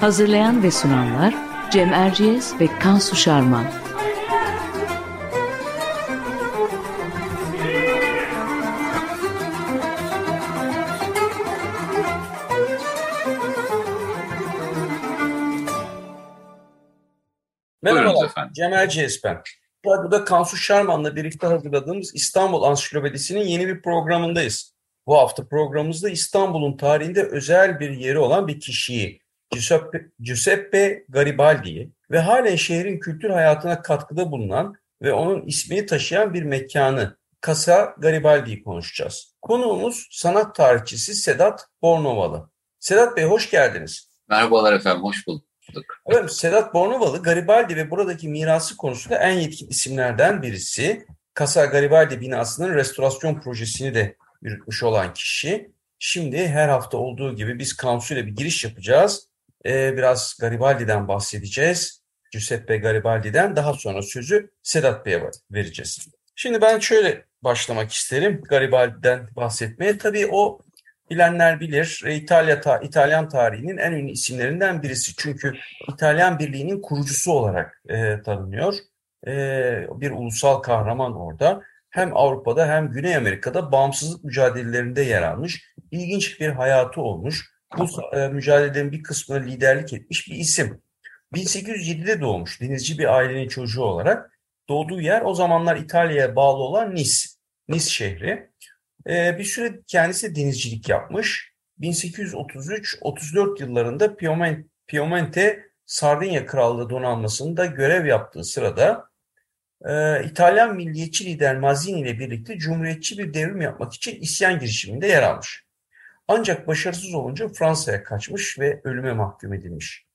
Hazırlayan ve sunanlar Cem Erciyes ve Kansu Şarman. Merhabalar, Cem Erciyes ben. Radyoda Kansu Şarman'la birlikte hazırladığımız İstanbul Ansiklopedisi'nin yeni bir programındayız. Bu hafta programımızda İstanbul'un tarihinde özel bir yeri olan bir kişiyi, Giuseppe, Giuseppe Garibaldi'yi ve halen şehrin kültür hayatına katkıda bulunan ve onun ismini taşıyan bir mekanı Casa Garibaldi'yi konuşacağız. Konuğumuz sanat tarihçisi Sedat Bornovalı. Sedat Bey hoş geldiniz. Merhabalar efendim, hoş bulduk. Evet, Sedat Bornovalı Garibaldi ve buradaki mirası konusunda en yetkin isimlerden birisi. Casa Garibaldi binasının restorasyon projesini de yürütmüş olan kişi. Şimdi her hafta olduğu gibi biz kansuyla bir giriş yapacağız. Ee, biraz Garibaldi'den bahsedeceğiz. Giuseppe Garibaldi'den daha sonra sözü Sedat Bey'e vereceğiz. Şimdi ben şöyle başlamak isterim Garibaldi'den bahsetmeye. Tabii o bilenler bilir İtalya ta, İtalyan tarihinin en ünlü isimlerinden birisi. Çünkü İtalyan Birliği'nin kurucusu olarak e, tanınıyor. E, bir ulusal kahraman orada. Hem Avrupa'da hem Güney Amerika'da bağımsızlık mücadelelerinde yer almış. İlginç bir hayatı olmuş. Bu e, mücadelelerin bir kısmına liderlik etmiş bir isim. 1807'de doğmuş denizci bir ailenin çocuğu olarak. Doğduğu yer o zamanlar İtalya'ya bağlı olan Nice. Nice şehri. Ee, bir süre kendisi denizcilik yapmış. 1833-34 yıllarında Piemonte, Piemonte Sardinya Krallığı donanmasında görev yaptığı sırada e, İtalyan milliyetçi lider Mazzini ile birlikte cumhuriyetçi bir devrim yapmak için isyan girişiminde yer almış. Ancak başarısız olunca Fransa'ya kaçmış ve ölüme mahkum edilmiş.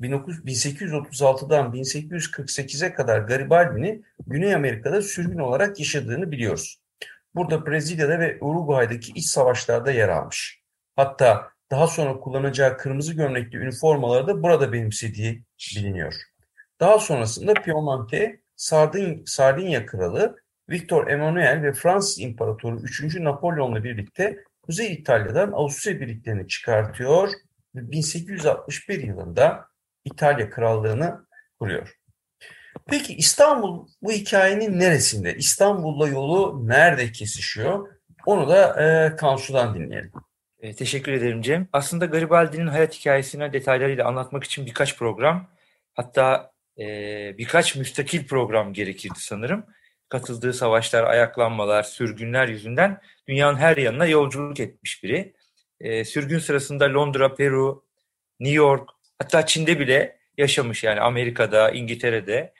1836'dan 1848'e kadar Garibaldi'nin Güney Amerika'da sürgün olarak yaşadığını biliyoruz. Burada Brezilya'da ve Uruguay'daki iç savaşlarda yer almış. Hatta daha sonra kullanacağı kırmızı gömlekli üniformaları da burada benimsediği biliniyor. Daha sonrasında Piemonte, Sardin, Sardinya Kralı, Victor Emmanuel ve Fransız İmparatoru 3. Napolyon'la birlikte Kuzey İtalya'dan Avusturya birliklerini çıkartıyor ve 1861 yılında İtalya Krallığını kuruyor. Peki İstanbul bu hikayenin neresinde? İstanbul'la yolu nerede kesişiyor? Onu da e, Kansu'dan dinleyelim. E, teşekkür ederim Cem. Aslında Garibaldi'nin hayat hikayesini detaylarıyla anlatmak için birkaç program, hatta e, birkaç müstakil program gerekirdi sanırım. Katıldığı savaşlar, ayaklanmalar, sürgünler yüzünden dünyanın her yanına yolculuk etmiş biri. E, sürgün sırasında Londra, Peru, New York, hatta Çin'de bile yaşamış yani Amerika'da, İngiltere'de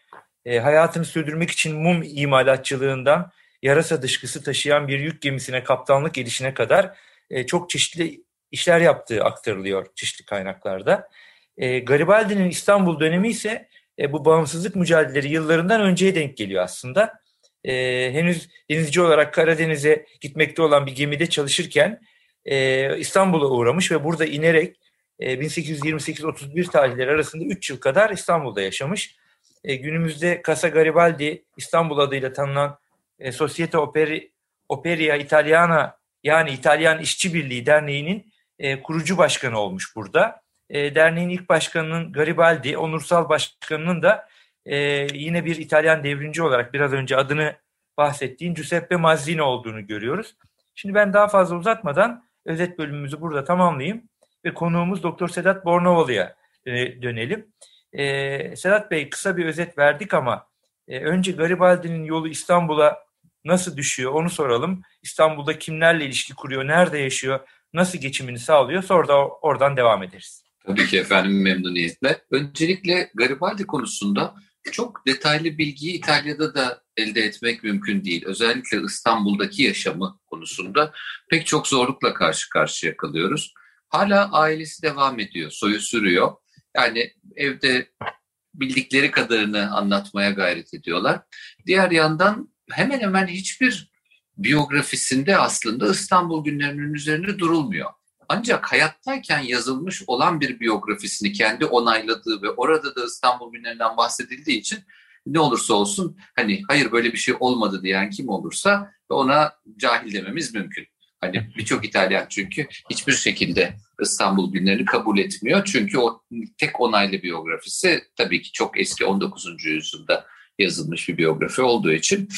e, hayatını sürdürmek için mum imalatçılığından yarasa dışkısı taşıyan bir yük gemisine kaptanlık edişine kadar e, çok çeşitli işler yaptığı aktarılıyor çeşitli kaynaklarda. E, Garibaldi'nin İstanbul dönemi ise e, bu bağımsızlık mücadeleleri yıllarından önceye denk geliyor aslında. E, henüz denizci olarak Karadeniz'e gitmekte olan bir gemide çalışırken e, İstanbul'a uğramış ve burada inerek e, 1828-31 tarihleri arasında 3 yıl kadar İstanbul'da yaşamış e, günümüzde Casa Garibaldi İstanbul adıyla tanınan e, Societe Operi, Operia Italiana yani İtalyan İşçi Birliği Derneği'nin e, kurucu başkanı olmuş burada. E, derneğin ilk başkanının Garibaldi, onursal başkanının da e, yine bir İtalyan devrimci olarak biraz önce adını bahsettiğin Giuseppe Mazzini olduğunu görüyoruz. Şimdi ben daha fazla uzatmadan özet bölümümüzü burada tamamlayayım ve konuğumuz Doktor Sedat Bornovalı'ya e, dönelim. E, Sedat Bey kısa bir özet verdik ama e, önce Garibaldi'nin yolu İstanbul'a nasıl düşüyor onu soralım. İstanbul'da kimlerle ilişki kuruyor, nerede yaşıyor, nasıl geçimini sağlıyor sonra da oradan devam ederiz. Tabii ki efendim memnuniyetle. Öncelikle Garibaldi konusunda çok detaylı bilgiyi İtalya'da da elde etmek mümkün değil. Özellikle İstanbul'daki yaşamı konusunda pek çok zorlukla karşı karşıya kalıyoruz. Hala ailesi devam ediyor, soyu sürüyor. Yani evde bildikleri kadarını anlatmaya gayret ediyorlar. Diğer yandan hemen hemen hiçbir biyografisinde aslında İstanbul günlerinin üzerine durulmuyor. Ancak hayattayken yazılmış olan bir biyografisini kendi onayladığı ve orada da İstanbul günlerinden bahsedildiği için ne olursa olsun hani hayır böyle bir şey olmadı diyen kim olursa ona cahil dememiz mümkün. Hani birçok İtalyan çünkü hiçbir şekilde İstanbul günlerini kabul etmiyor. Çünkü o tek onaylı biyografisi tabii ki çok eski 19. yüzyılda yazılmış bir biyografi olduğu için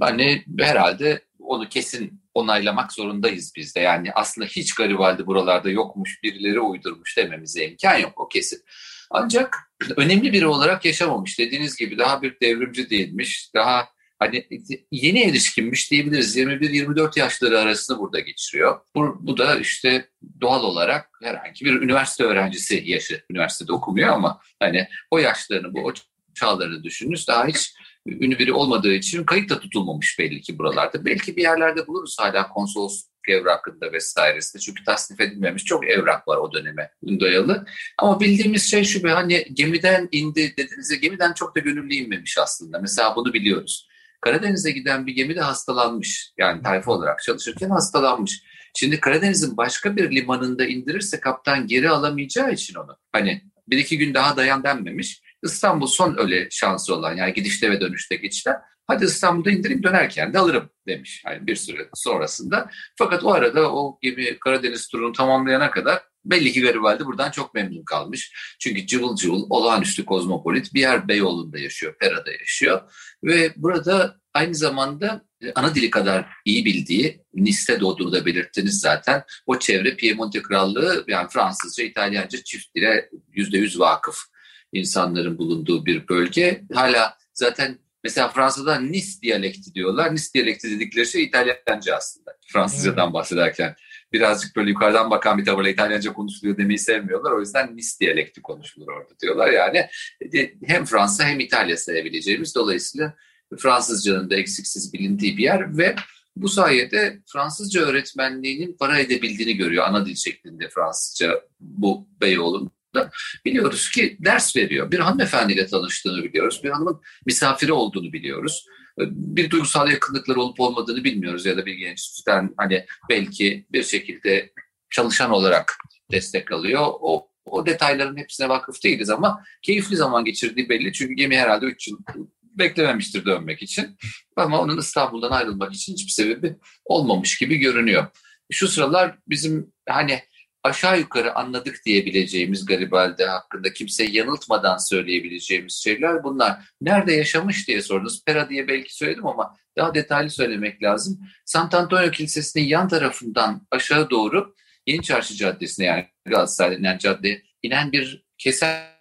hani herhalde onu kesin onaylamak zorundayız biz de. Yani aslında hiç Garibaldi buralarda yokmuş, birileri uydurmuş dememize imkan yok o kesin. Ancak önemli biri olarak yaşamamış. Dediğiniz gibi daha bir devrimci değilmiş. Daha hani yeni erişkinmiş diyebiliriz. 21-24 yaşları arasında burada geçiriyor. Bu, bu da işte doğal olarak herhangi bir üniversite öğrencisi yaşı. Üniversitede okumuyor ama hani o yaşlarını, bu o çağlarını düşününüz. Daha hiç ünlü biri olmadığı için kayıt da tutulmamış belli ki buralarda. Belki bir yerlerde buluruz hala konsolosluk evrakında vesairesinde. Çünkü tasnif edilmemiş çok evrak var o döneme dayalı. Ama bildiğimiz şey şu be hani gemiden indi dediniz ya gemiden çok da gönüllü inmemiş aslında. Mesela bunu biliyoruz. Karadeniz'e giden bir gemi de hastalanmış. Yani tayfa olarak çalışırken hastalanmış. Şimdi Karadeniz'in başka bir limanında indirirse kaptan geri alamayacağı için onu. Hani bir iki gün daha dayan denmemiş. İstanbul son öyle şansı olan yani gidişte ve dönüşte geçişler. Hadi İstanbul'da indireyim dönerken de alırım demiş. Yani bir süre sonrasında. Fakat o arada o gemi Karadeniz turunu tamamlayana kadar belli ki Garibaldi buradan çok memnun kalmış. Çünkü cıvıl cıvıl olağanüstü kozmopolit bir yer Beyoğlu'nda yaşıyor, Pera'da yaşıyor. Ve burada aynı zamanda e, ana dili kadar iyi bildiği, Nice'de doğduğunu da belirttiniz zaten. O çevre Piemonte Krallığı yani Fransızca, İtalyanca çift dile yüzde yüz vakıf insanların bulunduğu bir bölge. Hala zaten mesela Fransa'da Nice diyalekti diyorlar. Nice diyalekti dedikleri şey İtalyanca aslında. Fransızcadan bahsederken birazcık böyle yukarıdan bakan bir tavırla İtalyanca konuşuluyor demeyi sevmiyorlar. O yüzden Nice diyalekti konuşulur orada diyorlar. Yani e, hem Fransa hem İtalya sayabileceğimiz dolayısıyla Fransızcanın da eksiksiz bilindiği bir yer ve bu sayede Fransızca öğretmenliğinin para edebildiğini görüyor ana dil şeklinde Fransızca bu Beyoğlu'nda. Biliyoruz ki ders veriyor. Bir hanımefendiyle tanıştığını biliyoruz. Bir hanımın misafiri olduğunu biliyoruz. Bir duygusal yakınlıkları olup olmadığını bilmiyoruz ya da bir gençten hani belki bir şekilde çalışan olarak destek alıyor. O o detayların hepsine vakıf değiliz ama keyifli zaman geçirdiği belli. Çünkü gemi herhalde 3 yıl beklememiştir dönmek için. Ama onun İstanbul'dan ayrılmak için hiçbir sebebi olmamış gibi görünüyor. Şu sıralar bizim hani aşağı yukarı anladık diyebileceğimiz Garibaldi hakkında kimseyi yanıltmadan söyleyebileceğimiz şeyler bunlar. Nerede yaşamış diye sordunuz. Pera diye belki söyledim ama daha detaylı söylemek lazım. Sant Antonio Kilisesi'nin yan tarafından aşağı doğru Yeni Çarşı Caddesi'ne yani Galatasaray denen caddeye inen bir kesen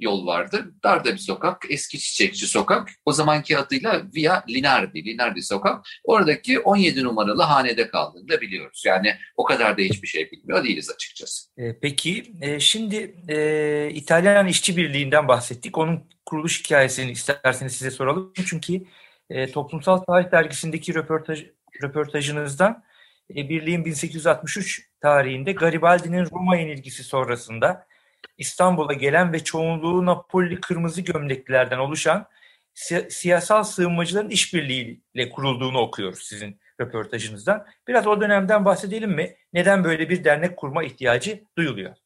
yol vardı. Darda bir sokak, eski çiçekçi sokak. O zamanki adıyla Via Linardi, Linardi sokak. Oradaki 17 numaralı hanede kaldığını da biliyoruz. Yani o kadar da hiçbir şey bilmiyor değiliz açıkçası. E, peki e, şimdi e, İtalyan İşçi Birliği'nden bahsettik. Onun kuruluş hikayesini isterseniz size soralım. Çünkü Toplumsal Tarih Dergisi'ndeki röportaj, röportajınızdan birliğin 1863 tarihinde Garibaldi'nin Roma yenilgisi sonrasında İstanbul'a gelen ve çoğunluğu Napoli kırmızı gömleklilerden oluşan si- siyasal sığınmacıların işbirliğiyle kurulduğunu okuyoruz sizin röportajınızdan. Biraz o dönemden bahsedelim mi? Neden böyle bir dernek kurma ihtiyacı duyuluyor?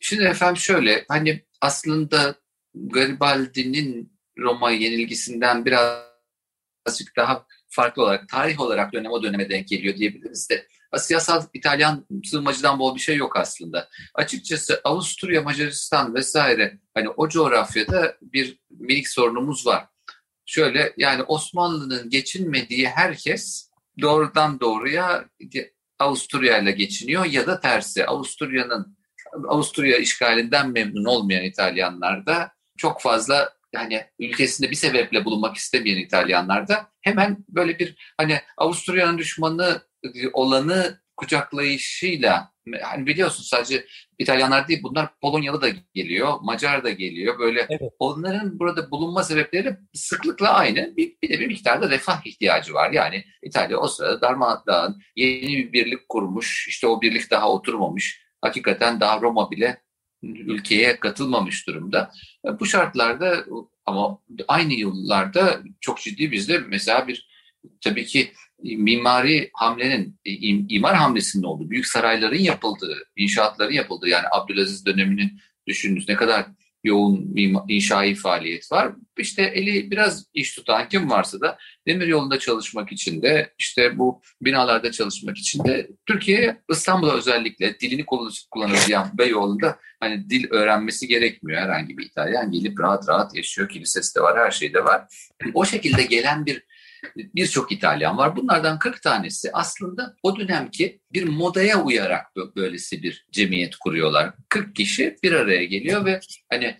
Şimdi efendim şöyle hani aslında Garibaldi'nin Roma yenilgisinden birazcık daha farklı olarak tarih olarak dönem o döneme denk geliyor diyebiliriz de siyasal İtalyan sığınmacıdan bol bir şey yok aslında. Açıkçası Avusturya, Macaristan vesaire hani o coğrafyada bir minik sorunumuz var. Şöyle yani Osmanlı'nın geçinmediği herkes doğrudan doğruya Avusturya ile geçiniyor ya da tersi. Avusturya'nın Avusturya işgalinden memnun olmayan İtalyanlar da çok fazla yani ülkesinde bir sebeple bulunmak istemeyen İtalyanlar da hemen böyle bir hani Avusturya'nın düşmanı olanı kucaklayışıyla hani biliyorsun sadece İtalyanlar değil bunlar Polonyalı da geliyor, Macar da geliyor. Böyle evet. onların burada bulunma sebepleri sıklıkla aynı. Bir, bir de bir miktarda refah ihtiyacı var. Yani İtalya o sırada darmadağın yeni bir birlik kurmuş. İşte o birlik daha oturmamış. Hakikaten daha Roma bile ülkeye katılmamış durumda. Bu şartlarda ama aynı yıllarda çok ciddi bizde mesela bir tabii ki mimari hamlenin, imar hamlesinin olduğu, büyük sarayların yapıldığı, inşaatların yapıldığı yani Abdülaziz dönemini düşündüğünüz ne kadar yoğun inşai faaliyet var. İşte eli biraz iş tutan kim varsa da demir yolunda çalışmak için de işte bu binalarda çalışmak için de Türkiye İstanbul'a özellikle dilini kullanabilen Beyoğlu'nda hani dil öğrenmesi gerekmiyor. Herhangi bir İtalyan gelip rahat rahat yaşıyor. Kilisesi de var, her şey de var. O şekilde gelen bir birçok İtalyan var. Bunlardan 40 tanesi aslında o dönemki bir modaya uyarak böylesi bir cemiyet kuruyorlar. 40 kişi bir araya geliyor ve hani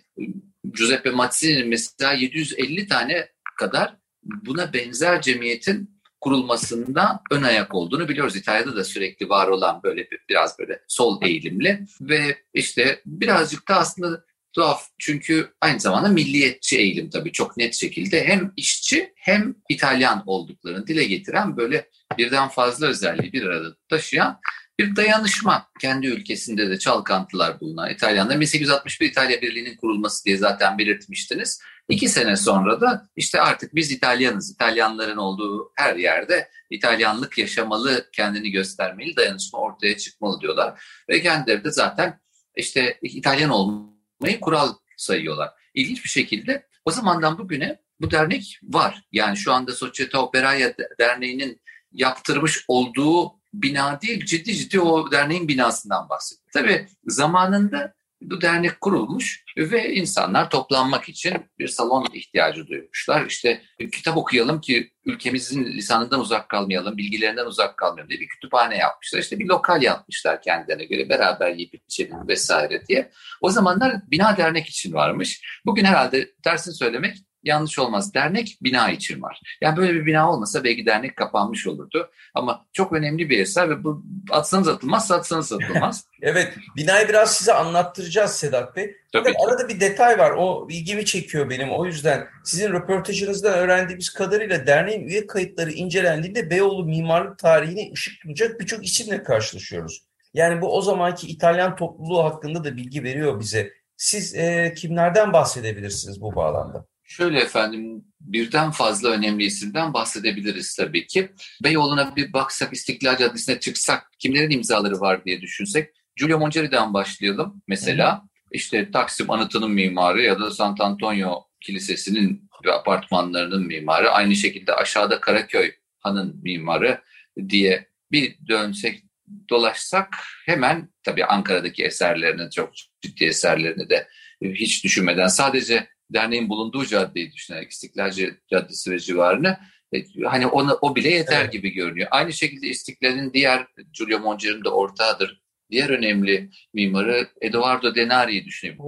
Giuseppe Mazzini'nin mesela 750 tane kadar buna benzer cemiyetin kurulmasında ön ayak olduğunu biliyoruz. İtalya'da da sürekli var olan böyle biraz böyle sol eğilimli ve işte birazcık da aslında tuhaf çünkü aynı zamanda milliyetçi eğilim tabii çok net şekilde hem işçi hem İtalyan olduklarını dile getiren böyle birden fazla özelliği bir arada taşıyan bir dayanışma kendi ülkesinde de çalkantılar bulunan İtalyanlar. 1861 İtalya Birliği'nin kurulması diye zaten belirtmiştiniz. İki sene sonra da işte artık biz İtalyanız, İtalyanların olduğu her yerde İtalyanlık yaşamalı, kendini göstermeli, dayanışma ortaya çıkmalı diyorlar. Ve kendileri de zaten işte İtalyan olmayı kural sayıyorlar. İlginç bir şekilde o zamandan bugüne bu dernek var. Yani şu anda Società Operaia Derneği'nin yaptırmış olduğu bina değil, ciddi ciddi o derneğin binasından bahsediyor. Tabii zamanında bu dernek kurulmuş ve insanlar toplanmak için bir salon ihtiyacı duymuşlar. İşte kitap okuyalım ki ülkemizin lisanından uzak kalmayalım, bilgilerinden uzak kalmayalım diye bir kütüphane yapmışlar. İşte bir lokal yapmışlar kendilerine göre beraber yiyip içelim vesaire diye. O zamanlar bina dernek için varmış. Bugün herhalde tersini söylemek yanlış olmaz. Dernek bina için var. Yani böyle bir bina olmasa belki dernek kapanmış olurdu. Ama çok önemli bir eser ve bu atsanız atılmaz, satsanız satılmaz. evet, binayı biraz size anlattıracağız Sedat Bey. Tabii. Arada bir detay var. O ilgimi çekiyor benim. O yüzden sizin röportajınızdan öğrendiğimiz kadarıyla derneğin üye kayıtları incelendiğinde Beyoğlu mimarlık tarihine ışık tutacak birçok isimle karşılaşıyoruz. Yani bu o zamanki İtalyan topluluğu hakkında da bilgi veriyor bize. Siz e, kimlerden bahsedebilirsiniz bu bağlamda? Şöyle efendim birden fazla önemli isimden bahsedebiliriz tabii ki. Beyoğlu'na bir baksak, İstiklal Caddesi'ne çıksak kimlerin imzaları var diye düşünsek. Giulio Mongeri'den başlayalım mesela. Hı. İşte Taksim Anıtı'nın mimarı ya da Sant Antonio Kilisesi'nin ve apartmanlarının mimarı. Aynı şekilde aşağıda Karaköy Han'ın mimarı diye bir dönsek dolaşsak hemen tabii Ankara'daki eserlerini çok ciddi eserlerini de hiç düşünmeden sadece derneğin bulunduğu caddeyi düşünerek İstiklal Caddesi ve civarını e, hani ona, o bile yeter evet. gibi görünüyor. Aynı şekilde İstiklal'in diğer Giulio Mongeri'nin de ortağıdır. Diğer önemli mimarı Eduardo Denari'yi düşünebiliriz.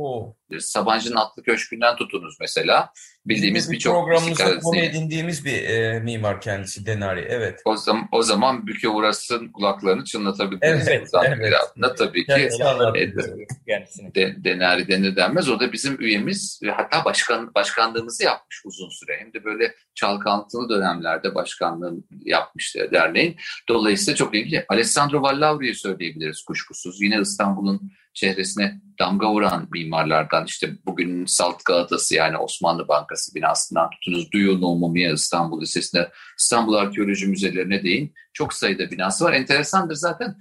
Sabancı'nın Atlı Köşkü'nden tutunuz mesela. Bildiğimiz birçok programımızda konu edindiğimiz bir e, mimar kendisi Denari. Evet. O zaman, o zaman Bükü Uras'ın kulaklarını çınlatabiliriz. Evet, evet. Adına tabii ki e, de, Denari denir denmez. O da bizim üyemiz ve hatta başkan, başkanlığımızı yapmış uzun süre. Hem de böyle çalkantılı dönemlerde başkanlığını yapmıştı derneğin. Dolayısıyla çok ilgili. Alessandro Vallauri'yi söyleyebiliriz kuşkusuz. Yine İstanbul'un çehresine damga vuran mimarlardan işte bugün Salt Galatası yani Osmanlı Bankası binasından tutunuz Duyun Umumiye İstanbul Lisesi'ne İstanbul Arkeoloji Müzelerine değin çok sayıda binası var. Enteresandır zaten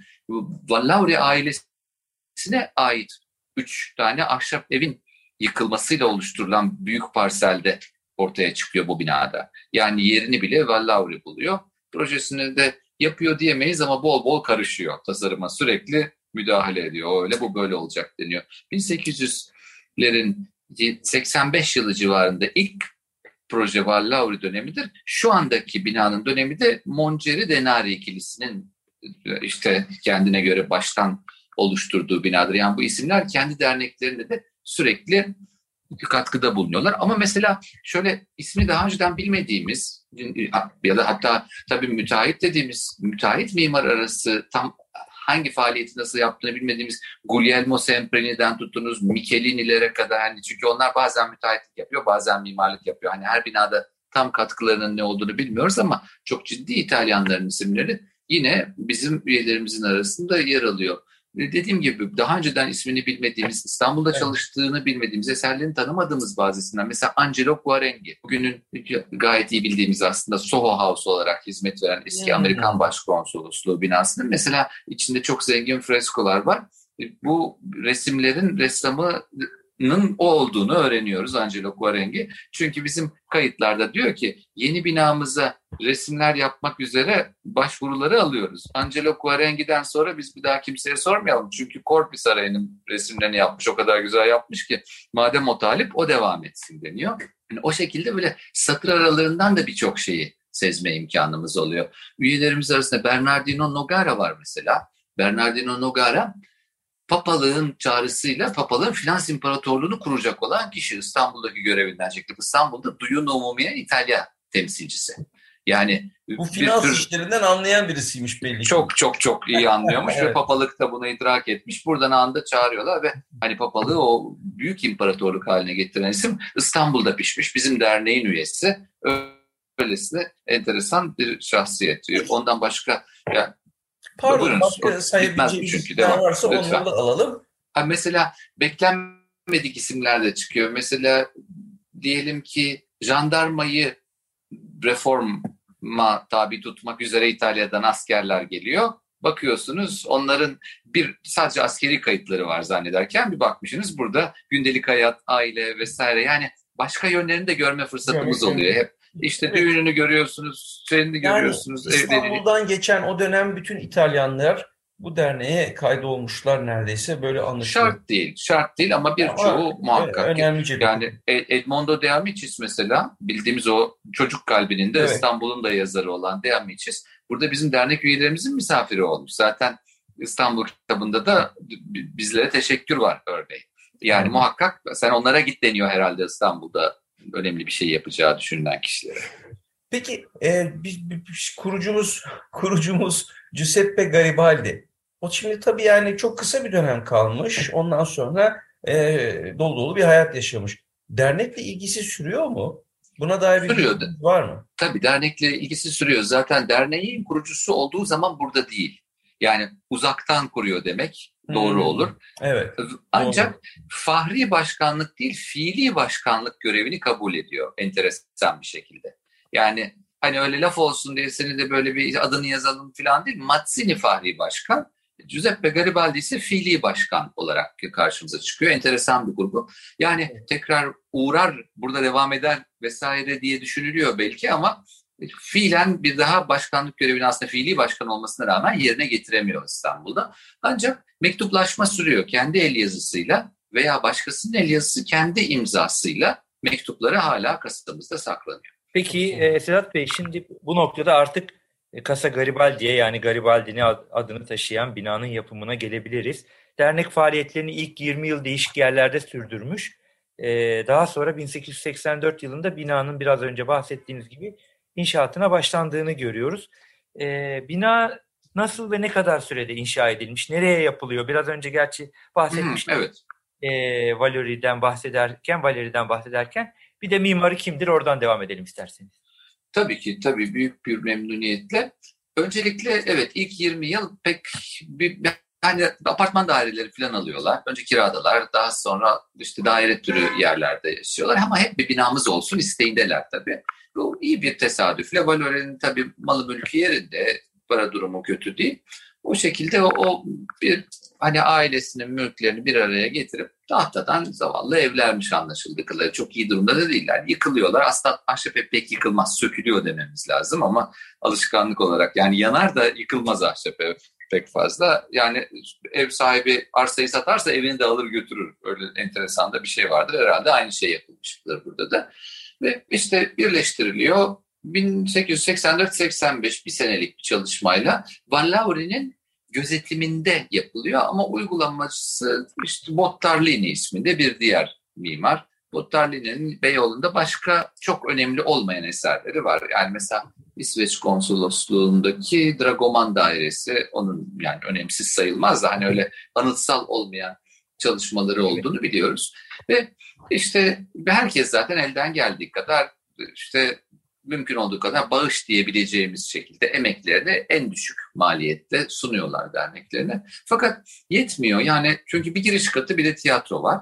Vallauri ailesine ait üç tane ahşap evin yıkılmasıyla oluşturulan büyük parselde ortaya çıkıyor bu binada. Yani yerini bile Vallauri buluyor. Projesini de yapıyor diyemeyiz ama bol bol karışıyor tasarıma sürekli müdahale ediyor. Öyle bu böyle olacak deniyor. 1800'lerin 85 yılı civarında ilk proje Vallauri dönemidir. Şu andaki binanın dönemi de Monceri Denari ikilisinin işte kendine göre baştan oluşturduğu binadır. Yani bu isimler kendi derneklerinde de sürekli katkıda bulunuyorlar. Ama mesela şöyle ismi daha önceden bilmediğimiz ya da hatta tabii müteahhit dediğimiz müteahhit mimar arası tam hangi faaliyeti nasıl yaptığını bilmediğimiz Guglielmo Semproni'den tutunuz Michelini'lere kadar hani çünkü onlar bazen müteahhitlik yapıyor bazen mimarlık yapıyor. Hani her binada tam katkılarının ne olduğunu bilmiyoruz ama çok ciddi İtalyanların isimleri yine bizim üyelerimizin arasında yer alıyor. Dediğim gibi daha önceden ismini bilmediğimiz, İstanbul'da evet. çalıştığını bilmediğimiz, eserlerini tanımadığımız bazı isimler. Mesela Angelo Guarengi, bugünün gayet iyi bildiğimiz aslında Soho House olarak hizmet veren eski hmm. Amerikan Başkonsolosluğu binasının mesela içinde çok zengin freskolar var. Bu resimlerin ressamı Nın o olduğunu öğreniyoruz Angelo Guarengi. Çünkü bizim kayıtlarda diyor ki yeni binamıza resimler yapmak üzere başvuruları alıyoruz. Angelo Guarengi'den sonra biz bir daha kimseye sormayalım. Çünkü Corpi Sarayı'nın resimlerini yapmış, o kadar güzel yapmış ki madem o talip o devam etsin deniyor. Yani o şekilde böyle satır aralarından da birçok şeyi sezme imkanımız oluyor. Üyelerimiz arasında Bernardino Nogara var mesela. Bernardino Nogara papalığın çağrısıyla papalığın finans imparatorluğunu kuracak olan kişi İstanbul'daki görevinden çekilip İstanbul'da Duyun Umumiye İtalya temsilcisi. Yani bu finans tür, işlerinden anlayan birisiymiş belli. Çok çok çok iyi anlıyormuş evet. ve papalık da bunu idrak etmiş. Buradan anda çağırıyorlar ve hani papalığı o büyük imparatorluk haline getiren isim İstanbul'da pişmiş. Bizim derneğin üyesi. Öylesine enteresan bir şahsiyet. Ondan başka yani Pardon Buyurun, başka sayabileceğimiz çünkü, devam. varsa Lütfen. onları da alalım. Ha, mesela beklenmedik isimler de çıkıyor. Mesela diyelim ki jandarmayı reforma tabi tutmak üzere İtalya'dan askerler geliyor. Bakıyorsunuz onların bir sadece askeri kayıtları var zannederken bir bakmışsınız burada gündelik hayat, aile vesaire yani başka yönlerini de görme fırsatımız evet, oluyor. Hep işte evet. düğününü görüyorsunuz, şeyini yani görüyorsunuz. İstanbul'dan evlerini. geçen o dönem bütün İtalyanlar bu derneğe kaydolmuşlar neredeyse böyle anlaşılıyor. Şart değil, şart değil ama birçoğu muhakkak. Önemli yani Edmondo De Amicis mesela bildiğimiz o çocuk kalbinin de evet. İstanbul'un da yazarı olan De Amicis burada bizim dernek üyelerimizin misafiri olmuş. Zaten İstanbul kitabında da bizlere teşekkür var örneğin. Yani hmm. muhakkak sen onlara git deniyor herhalde İstanbul'da önemli bir şey yapacağı düşünülen kişilere. Peki e, biz, biz kurucumuz kurucumuz Giuseppe Garibaldi. O şimdi tabii yani çok kısa bir dönem kalmış. Ondan sonra e, dolu dolu bir hayat yaşamış. Dernekle ilgisi sürüyor mu? Buna dair bir sürüyor. var mı? Tabii dernekle ilgisi sürüyor. Zaten derneğin kurucusu olduğu zaman burada değil. Yani uzaktan kuruyor demek doğru hmm. olur. Evet. Ancak doğru. fahri başkanlık değil, fiili başkanlık görevini kabul ediyor enteresan bir şekilde. Yani hani öyle laf olsun diye seni de böyle bir adını yazalım falan değil. Mazzini fahri başkan, Giuseppe Garibaldi ise fiili başkan olarak karşımıza çıkıyor. Enteresan bir grubu. Yani tekrar uğrar, burada devam eder vesaire diye düşünülüyor belki ama fiilen bir daha başkanlık görevini aslında fiili başkan olmasına rağmen yerine getiremiyor İstanbul'da. Ancak mektuplaşma sürüyor kendi el yazısıyla veya başkasının el yazısı kendi imzasıyla mektupları hala kasamızda saklanıyor. Peki e, Sedat Bey şimdi bu noktada artık e, Casa Garibaldi'ye yani Garibaldi'nin adını taşıyan binanın yapımına gelebiliriz. Dernek faaliyetlerini ilk 20 yıl değişik yerlerde sürdürmüş. E, daha sonra 1884 yılında binanın biraz önce bahsettiğiniz gibi inşaatına başlandığını görüyoruz. E, bina nasıl ve ne kadar sürede inşa edilmiş, nereye yapılıyor? Biraz önce gerçi bahsetmiştim. Hmm, evet. E, Valeri'den bahsederken, Valeri'den bahsederken bir de mimarı kimdir oradan devam edelim isterseniz. Tabii ki, tabii büyük bir memnuniyetle. Öncelikle evet ilk 20 yıl pek bir yani apartman daireleri falan alıyorlar. Önce kiradalar, daha sonra işte daire türü yerlerde yaşıyorlar ama hep bir binamız olsun isteğindeler tabii. Bu iyi bir tesadüfle Valore'nin tabii malı mülkü yerinde, para durumu kötü değil. O şekilde o, o bir hani ailesinin mülklerini bir araya getirip tahtadan zavallı evlermiş anlaşıldıkları. Çok iyi durumda da değiller. Yıkılıyorlar. Aslında ahşap pek yıkılmaz, sökülüyor dememiz lazım ama alışkanlık olarak yani yanar da yıkılmaz ahşap ev pek fazla. Yani ev sahibi arsayı satarsa evini de alır götürür. Öyle enteresan da bir şey vardır. Herhalde aynı şey yapılmıştır burada da. Ve işte birleştiriliyor. 1884-85 bir senelik bir çalışmayla Van Lauri'nin gözetiminde yapılıyor ama uygulamacısı işte Bottarlini isminde bir diğer mimar. Bottarlini'nin Beyoğlu'nda başka çok önemli olmayan eserleri var. Yani mesela İsveç konsolosluğundaki Dragoman dairesi onun yani önemsiz sayılmaz da hani öyle anıtsal olmayan çalışmaları olduğunu biliyoruz. Ve işte herkes zaten elden geldiği kadar işte mümkün olduğu kadar bağış diyebileceğimiz şekilde emeklerini en düşük maliyette sunuyorlar derneklerine. Fakat yetmiyor yani çünkü bir giriş katı bir de tiyatro var.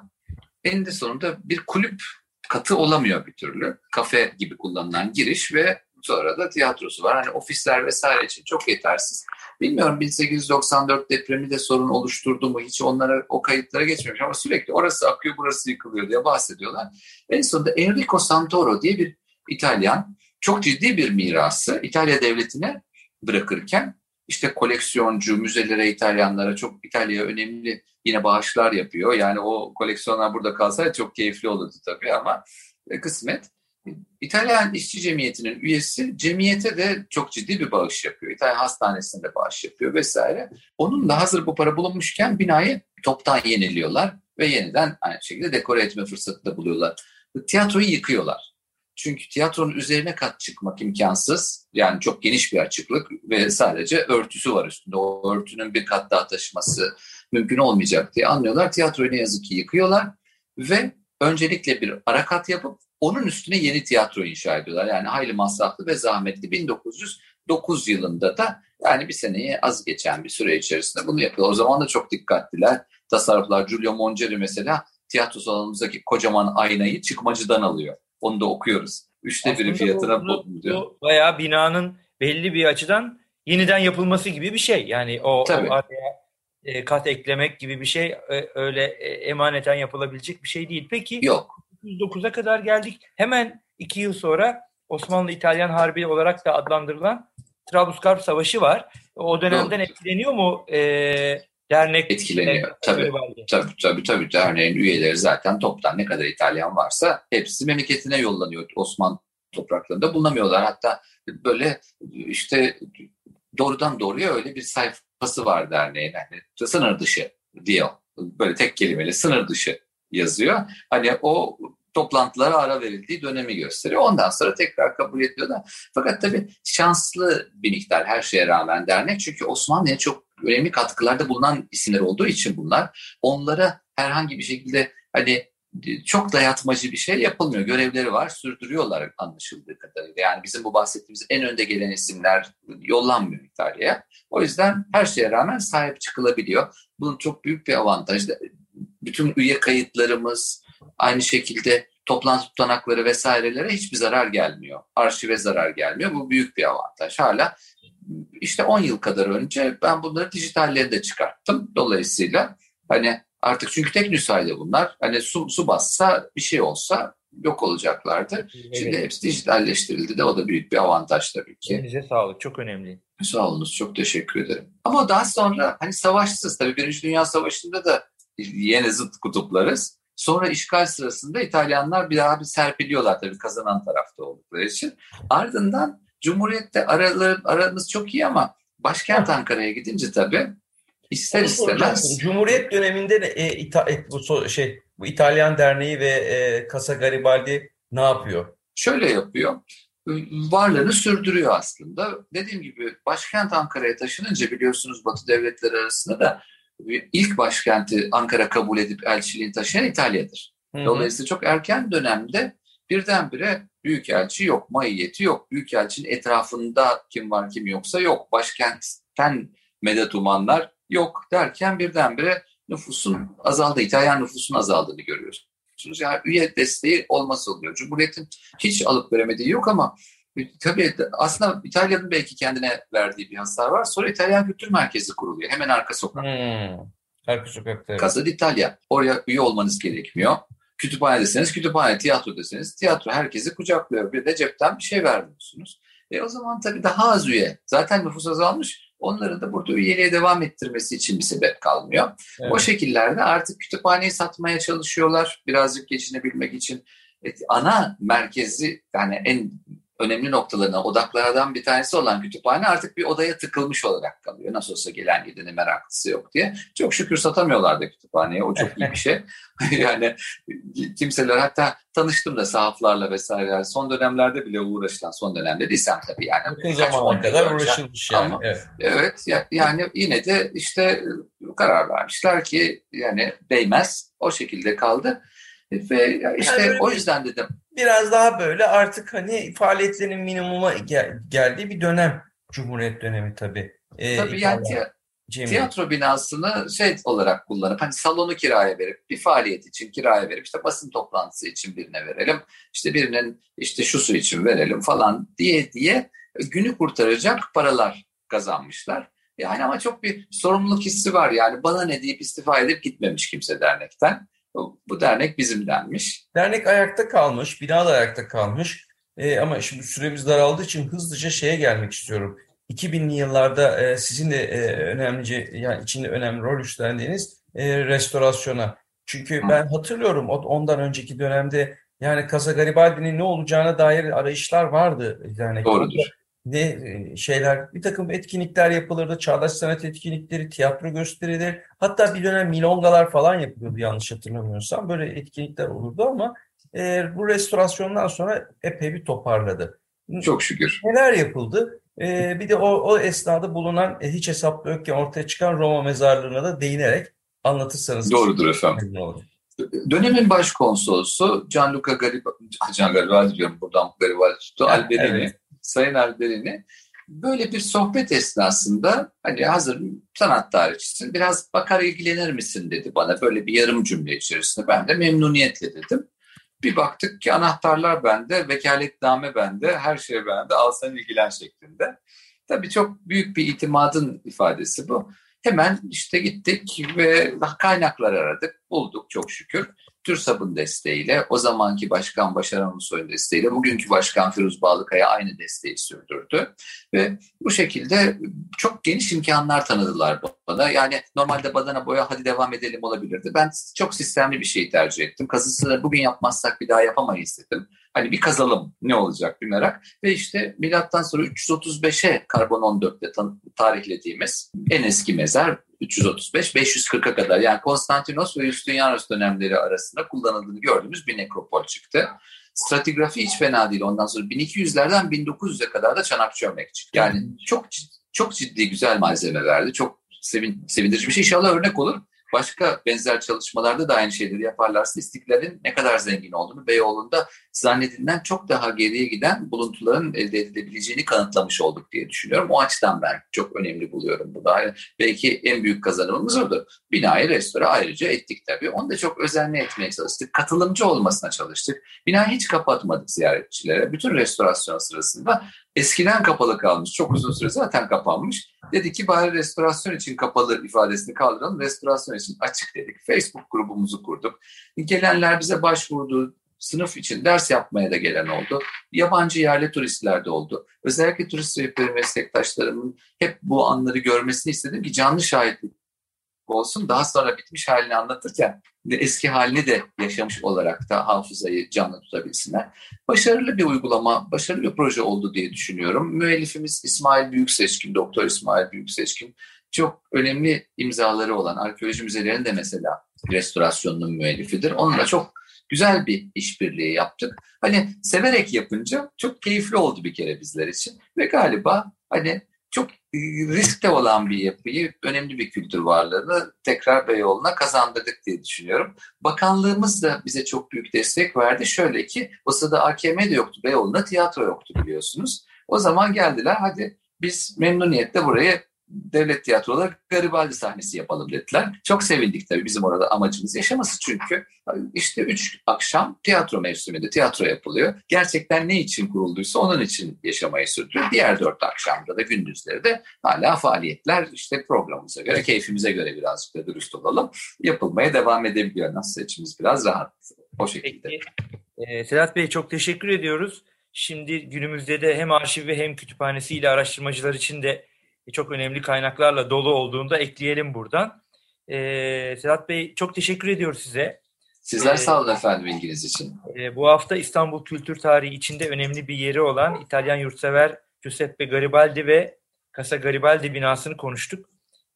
Eninde sonunda bir kulüp katı olamıyor bir türlü. Kafe gibi kullanılan giriş ve sonra da tiyatrosu var. Hani ofisler vesaire için çok yetersiz. Bilmiyorum 1894 depremi de sorun oluşturdu mu hiç onlara o kayıtlara geçmemiş ama sürekli orası akıyor burası yıkılıyor diye bahsediyorlar. En sonunda Enrico Santoro diye bir İtalyan çok ciddi bir mirası İtalya devletine bırakırken işte koleksiyoncu, müzelere, İtalyanlara çok İtalya'ya önemli yine bağışlar yapıyor. Yani o koleksiyonlar burada kalsaydı çok keyifli olurdu tabii ama e, kısmet. İtalyan İşçi Cemiyeti'nin üyesi cemiyete de çok ciddi bir bağış yapıyor. İtalyan Hastanesi'ne de bağış yapıyor vesaire. Onun da hazır bu para bulunmuşken binayı toptan yeniliyorlar ve yeniden aynı şekilde dekore etme fırsatı da buluyorlar. Tiyatroyu yıkıyorlar. Çünkü tiyatronun üzerine kat çıkmak imkansız. Yani çok geniş bir açıklık ve sadece örtüsü var üstünde. O örtünün bir kat daha taşıması mümkün olmayacak diye anlıyorlar. Tiyatroyu ne yazık ki yıkıyorlar ve öncelikle bir ara kat yapıp onun üstüne yeni tiyatro inşa ediyorlar. Yani hayli masraflı ve zahmetli. 1909 yılında da yani bir seneyi az geçen bir süre içerisinde bunu yapıyor. O zaman da çok dikkatliler. Tasarruflar Giulio Mongeri mesela tiyatro salonumuzdaki kocaman aynayı çıkmacıdan alıyor. Onu da okuyoruz. Üçte biri fiyatına bu, bu bayağı binanın belli bir açıdan yeniden yapılması gibi bir şey. Yani o, o araya e, kat eklemek gibi bir şey e, öyle e, emaneten yapılabilecek bir şey değil. Peki Yok. 1909'a kadar geldik. Hemen iki yıl sonra Osmanlı-İtalyan Harbi olarak da adlandırılan Trablusgarp Savaşı var. O dönemden Yok. etkileniyor mu e, dernek? Etkileniyor. Tabii, tabii, tabii, tabii. Derneğin üyeleri zaten toptan ne kadar İtalyan varsa hepsi memleketine yollanıyor. Osmanlı topraklarında bulunamıyorlar. Hatta böyle işte doğrudan doğruya öyle bir sayfası var derneğin. Yani sınır dışı diyor. Böyle tek kelimeli sınır dışı yazıyor. Hani o toplantılara ara verildiği dönemi gösteriyor. Ondan sonra tekrar kabul ediyorlar. Fakat tabii şanslı bir miktar her şeye rağmen dernek. Çünkü Osmanlı'ya çok önemli katkılarda bulunan isimler olduğu için bunlar. Onlara herhangi bir şekilde hani çok dayatmacı bir şey yapılmıyor. Görevleri var, sürdürüyorlar anlaşıldığı kadarıyla. Yani bizim bu bahsettiğimiz en önde gelen isimler yollanmıyor İtalya'ya. O yüzden her şeye rağmen sahip çıkılabiliyor. Bunun çok büyük bir avantajı bütün üye kayıtlarımız aynı şekilde toplantı tutanakları vesairelere hiçbir zarar gelmiyor. Arşive zarar gelmiyor. Bu büyük bir avantaj. Hala işte 10 yıl kadar önce ben bunları dijitallerinde de çıkarttım. Dolayısıyla hani artık çünkü tek nüshaydı bunlar. Hani su, su bassa bir şey olsa yok olacaklardı. Evet. Şimdi hepsi dijitalleştirildi de o da büyük bir avantaj tabii ki. Elinize sağlık. Çok önemli. Sağ olunuz. Çok teşekkür ederim. Ama daha sonra hani savaşsız tabii Birinci Dünya Savaşı'nda da yeni zıt kutuplarız. Sonra işgal sırasında İtalyanlar bir daha bir serpiliyorlar tabii kazanan tarafta oldukları için. Ardından Cumhuriyet'te araları, aramız çok iyi ama başkent Ankara'ya gidince tabii ister istemez. Cumhuriyet döneminde e, ita, e, bu şey bu İtalyan Derneği ve e, Casa Garibaldi ne yapıyor? Şöyle yapıyor. Varlığını sürdürüyor aslında. Dediğim gibi başkent Ankara'ya taşınınca biliyorsunuz Batı devletleri arasında da ilk başkenti Ankara kabul edip elçiliğini taşıyan İtalya'dır. Hı hı. Dolayısıyla çok erken dönemde birdenbire büyükelçi yok, maiyeti yok. Büyükelçinin etrafında kim var kim yoksa yok. Başkentten medet umanlar yok derken birdenbire nüfusun azaldı, İtalyan nüfusun azaldığını görüyorsunuz. Yani üye desteği olması oluyor. Cumhuriyetin hiç alıp veremediği yok ama Tabii aslında İtalya'nın belki kendine verdiği bir hasar var. Sonra İtalyan Kültür Merkezi kuruluyor. Hemen arka sokak. Hmm. Arka sokakta. Evet. Casa d'Italia. Oraya üye olmanız gerekmiyor. Kütüphane deseniz kütüphane, tiyatro deseniz tiyatro herkesi kucaklıyor. Bir de cepten bir şey vermiyorsunuz. E o zaman tabii daha az üye. Zaten nüfus azalmış. Onların da burada üyeliğe devam ettirmesi için bir sebep kalmıyor. Evet. O şekillerde artık kütüphaneyi satmaya çalışıyorlar. Birazcık geçinebilmek için. E, ana merkezi yani en önemli noktalarına, odaklardan bir tanesi olan kütüphane artık bir odaya tıkılmış olarak kalıyor. Nasıl olsa gelen gideni meraklısı yok diye. Çok şükür satamıyorlar da kütüphaneye. O çok iyi bir şey. yani kimseler hatta tanıştım da sahaflarla vesaire. Son dönemlerde bile uğraşılan, son dönemde değilsem tabii yani. Yakın zamana kadar uğraşılmış yani. Ama, evet. evet yani yine de işte karar vermişler ki yani değmez. O şekilde kaldı. Ve işte yani o yüzden dedim. Biraz daha böyle artık hani faaliyetlerin minimuma gel geldiği bir dönem. Cumhuriyet dönemi tabii. Ee, tabii yani tiyatro binasını şey olarak kullanıp hani salonu kiraya verip bir faaliyet için kiraya verip işte basın toplantısı için birine verelim. işte birinin işte şu su için verelim falan diye diye günü kurtaracak paralar kazanmışlar. Yani ama çok bir sorumluluk hissi var. Yani bana ne deyip istifa edip gitmemiş kimse dernekten. Bu dernek bizim denmiş. Dernek ayakta kalmış, bina da ayakta kalmış. E, ama şimdi süremiz daraldığı için hızlıca şeye gelmek istiyorum. 2000'li yıllarda e, sizin de e, önemlice yani içinde önemli rol üstlendiğiniz e, restorasyona. Çünkü ben hatırlıyorum ondan önceki dönemde yani Casa Garibaldi'nin ne olacağına dair arayışlar vardı. Yani Doğrudur. Ne e, şeyler, bir takım etkinlikler yapılırdı. Çağdaş sanat etkinlikleri, tiyatro gösterileri. Hatta bir dönem milongalar falan yapılıyordu yanlış hatırlamıyorsam. Böyle etkinlikler olurdu ama e, bu restorasyondan sonra epey bir toparladı. Çok şükür. Neler yapıldı? E, bir de o, o esnada bulunan e, hiç hesaplı yokken ortaya çıkan Roma mezarlığına da değinerek anlatırsanız. Doğrudur efendim. Olur. Dönemin başkonsolosu Gianluca Garibaldi, Gian Garibaldi diyorum buradan Garibaldi tuttu, evet, Alberini, evet. Sayın Alberini böyle bir sohbet esnasında hani hazır sanat tarihçisin biraz bakar ilgilenir misin dedi bana böyle bir yarım cümle içerisinde ben de memnuniyetle dedim. Bir baktık ki anahtarlar bende, vekaletname bende, her şey bende, al sen ilgilen şeklinde. Tabii çok büyük bir itimadın ifadesi bu. Hemen işte gittik ve kaynaklar aradık, bulduk çok şükür. TÜRSAB'ın desteğiyle, o zamanki Başkan Başar Ulusoy'un desteğiyle, bugünkü Başkan Firuz Bağlıkaya aynı desteği sürdürdü. Ve bu şekilde çok geniş imkanlar tanıdılar bana. Yani normalde badana boya hadi devam edelim olabilirdi. Ben çok sistemli bir şey tercih ettim. Kazısını bugün yapmazsak bir daha yapamayız dedim. Hani bir kazalım ne olacak bir merak. Ve işte milattan sonra 335'e karbon 14'te tarihlediğimiz en eski mezar 335 540'a kadar yani Konstantinos ve Justinianos dönemleri arasında kullanıldığını gördüğümüz bir nekropol çıktı. Stratigrafi hiç fena değil. Ondan sonra 1200'lerden 1900'e kadar da çanak çömlek çıktı. Yani çok çok ciddi güzel malzeme verdi. Çok sevin, sevindirici bir şey. İnşallah örnek olur başka benzer çalışmalarda da aynı şeyleri yaparlarsa istiklalin ne kadar zengin olduğunu Beyoğlu'nda zannedilen çok daha geriye giden buluntuların elde edilebileceğini kanıtlamış olduk diye düşünüyorum. O açıdan ben çok önemli buluyorum bu da. Belki en büyük kazanımımız oldu. Binayı restore ayrıca ettik tabii. Onu da çok özenli etmeye çalıştık. Katılımcı olmasına çalıştık. Binayı hiç kapatmadık ziyaretçilere. Bütün restorasyon sırasında eskiden kapalı kalmış. Çok uzun süre zaten kapanmış. Dedi ki bari restorasyon için kapalı ifadesini kaldıralım. Restorasyon için açık dedik. Facebook grubumuzu kurduk. Gelenler bize başvurdu. Sınıf için ders yapmaya da gelen oldu. Yabancı yerli turistler de oldu. Özellikle turist rehberi meslektaşlarımın hep bu anları görmesini istedim ki canlı şahitlik olsun. Daha sonra bitmiş halini anlatırken eski halini de yaşamış olarak da hafızayı canlı tutabilsinler. Başarılı bir uygulama, başarılı bir proje oldu diye düşünüyorum. Müellifimiz İsmail Büyükseçkin, Doktor İsmail Büyükseçkin çok önemli imzaları olan arkeoloji müzelerinin de mesela restorasyonunun müellifidir. Onunla çok güzel bir işbirliği yaptık. Hani severek yapınca çok keyifli oldu bir kere bizler için ve galiba hani çok riskte olan bir yapıyı, önemli bir kültür varlığını tekrar Beyoğlu'na kazandırdık diye düşünüyorum. Bakanlığımız da bize çok büyük destek verdi. Şöyle ki o sırada AKM de yoktu, Beyoğlu'nda tiyatro yoktu biliyorsunuz. O zaman geldiler hadi biz memnuniyetle burayı devlet tiyatroları Garibaldi sahnesi yapalım dediler. Çok sevindik tabii bizim orada amacımız yaşaması çünkü işte üç akşam tiyatro mevsiminde tiyatro yapılıyor. Gerçekten ne için kurulduysa onun için yaşamayı sürdürüyor. Diğer dört akşamda da gündüzleri de hala faaliyetler işte programımıza göre, keyfimize göre birazcık da dürüst olalım. Yapılmaya devam edebiliyor. Nasıl içimiz biraz rahat o şekilde. Peki. Ee, Sedat Bey çok teşekkür ediyoruz. Şimdi günümüzde de hem arşivi hem kütüphanesiyle araştırmacılar için de çok önemli kaynaklarla dolu olduğunda ekleyelim buradan. Ee, Sedat Bey çok teşekkür ediyoruz size. Sizler Ee, sağ olun efendim ilginiz için. E, bu hafta İstanbul kültür tarihi içinde önemli bir yeri olan İtalyan yurtsever Giuseppe Garibaldi ve Casa Garibaldi binasını konuştuk.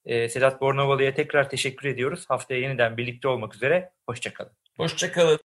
E, Sedat Bornovalı'ya tekrar teşekkür ediyoruz. Haftaya yeniden birlikte olmak üzere. Hoşçakalın. Hoşçakalın.